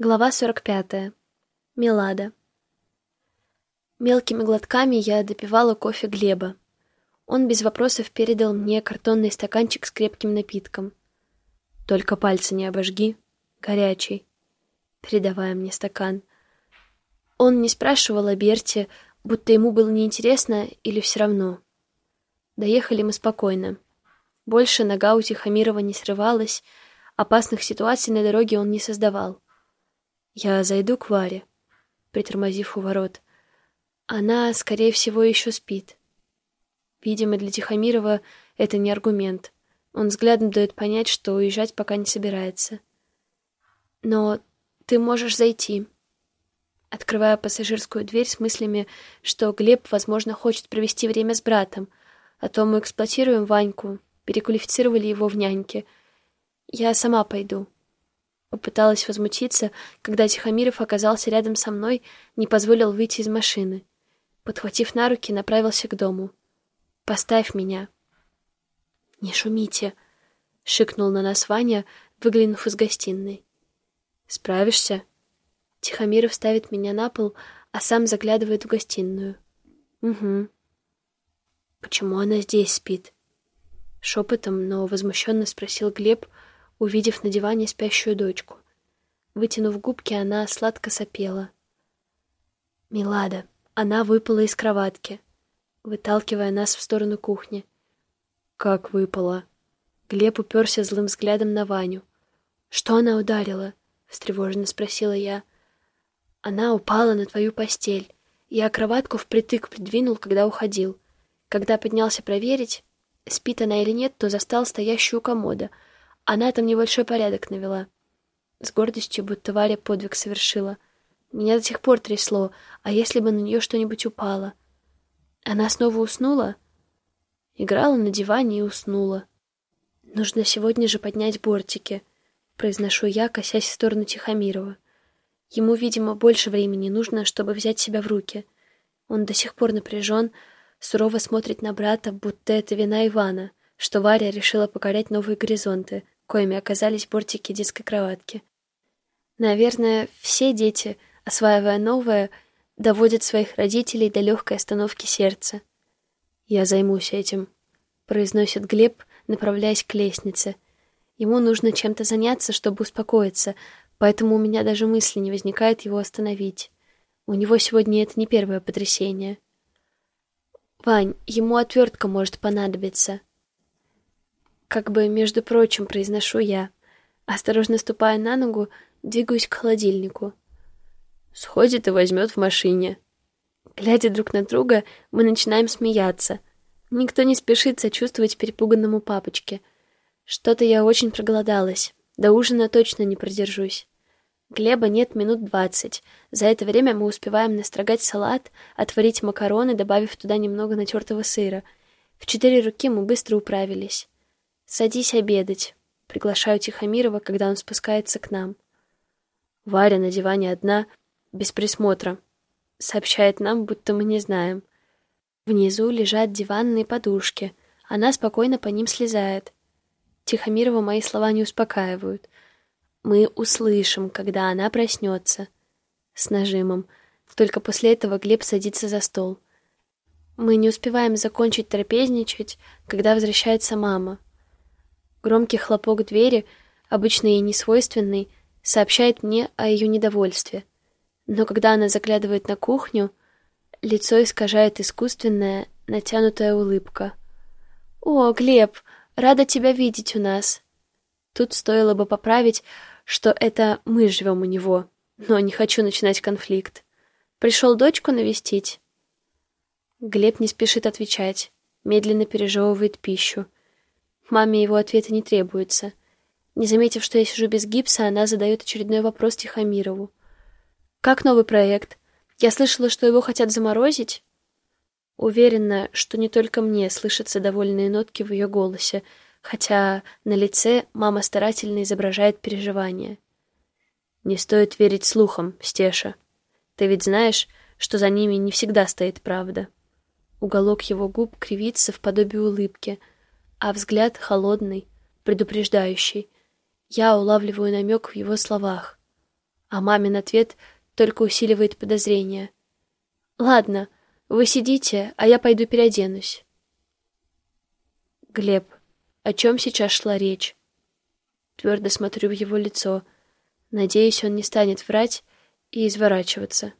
Глава 45. Милада. Мелкими глотками я допивала кофе Глеба. Он без вопросов передал мне картонный стаканчик с крепким напитком. «Только пальцы не обожги. Горячий», передавая мне стакан. Он не спрашивал о Берте, будто ему было неинтересно или все равно. Доехали мы спокойно. Больше нога у Тихомирова не срывалась, опасных ситуаций на дороге он не создавал. «Я зайду к Варе», притормозив у ворот. «Она, скорее всего, еще спит». Видимо, для Тихомирова это не аргумент. Он взглядом дает понять, что уезжать пока не собирается. «Но ты можешь зайти», открывая пассажирскую дверь с мыслями, что Глеб, возможно, хочет провести время с братом, а то мы эксплуатируем Ваньку, переквалифицировали его в няньке. Я сама пойду. Попыталась возмутиться, когда Тихомиров оказался рядом со мной, не позволил выйти из машины. Подхватив на руки, направился к дому. «Поставь меня». «Не шумите», — шикнул на нас Ваня, выглянув из гостиной. «Справишься?» Тихомиров ставит меня на пол, а сам заглядывает в гостиную. «Угу». «Почему она здесь спит?» Шепотом, но возмущенно спросил Глеб, — увидев на диване спящую дочку. Вытянув губки, она сладко сопела. «Милада!» Она выпала из кроватки, выталкивая нас в сторону кухни. «Как выпала?» Глеб уперся злым взглядом на Ваню. «Что она ударила?» — встревоженно спросила я. «Она упала на твою постель. Я кроватку впритык придвинул, когда уходил. Когда поднялся проверить, спит она или нет, то застал стоящую комода — она там небольшой порядок навела. С гордостью, будто Варя подвиг совершила. Меня до сих пор трясло, а если бы на нее что-нибудь упало? Она снова уснула? Играла на диване и уснула. Нужно сегодня же поднять бортики, произношу я, косясь в сторону Тихомирова. Ему, видимо, больше времени нужно, чтобы взять себя в руки. Он до сих пор напряжен, сурово смотрит на брата, будто это вина Ивана, что Варя решила покорять новые горизонты, коими оказались бортики детской кроватки. Наверное, все дети, осваивая новое, доводят своих родителей до легкой остановки сердца. «Я займусь этим», — произносит Глеб, направляясь к лестнице. Ему нужно чем-то заняться, чтобы успокоиться, поэтому у меня даже мысли не возникает его остановить. У него сегодня это не первое потрясение. «Вань, ему отвертка может понадобиться», как бы, между прочим, произношу я. Осторожно ступая на ногу, двигаюсь к холодильнику. Сходит и возьмет в машине. Глядя друг на друга, мы начинаем смеяться. Никто не спешит сочувствовать перепуганному папочке. Что-то я очень проголодалась. До ужина точно не продержусь. Глеба нет минут двадцать. За это время мы успеваем настрогать салат, отварить макароны, добавив туда немного натертого сыра. В четыре руки мы быстро управились. «Садись обедать», — приглашаю Тихомирова, когда он спускается к нам. Варя на диване одна, без присмотра, сообщает нам, будто мы не знаем. Внизу лежат диванные подушки, она спокойно по ним слезает. Тихомирова мои слова не успокаивают. Мы услышим, когда она проснется. С нажимом. Только после этого Глеб садится за стол. Мы не успеваем закончить трапезничать, когда возвращается мама. Громкий хлопок двери, обычно ей несвойственный, сообщает мне о ее недовольстве. Но когда она заглядывает на кухню, лицо искажает искусственная, натянутая улыбка. «О, Глеб, рада тебя видеть у нас!» Тут стоило бы поправить, что это мы живем у него, но не хочу начинать конфликт. Пришел дочку навестить? Глеб не спешит отвечать, медленно пережевывает пищу. Маме его ответа не требуется. Не заметив, что я сижу без гипса, она задает очередной вопрос Тихомирову. «Как новый проект? Я слышала, что его хотят заморозить?» Уверена, что не только мне слышатся довольные нотки в ее голосе, хотя на лице мама старательно изображает переживания. «Не стоит верить слухам, Стеша. Ты ведь знаешь, что за ними не всегда стоит правда». Уголок его губ кривится в подобии улыбки — а взгляд холодный, предупреждающий. Я улавливаю намек в его словах. А мамин ответ только усиливает подозрения. «Ладно, вы сидите, а я пойду переоденусь». «Глеб, о чем сейчас шла речь?» Твердо смотрю в его лицо. Надеюсь, он не станет врать и изворачиваться.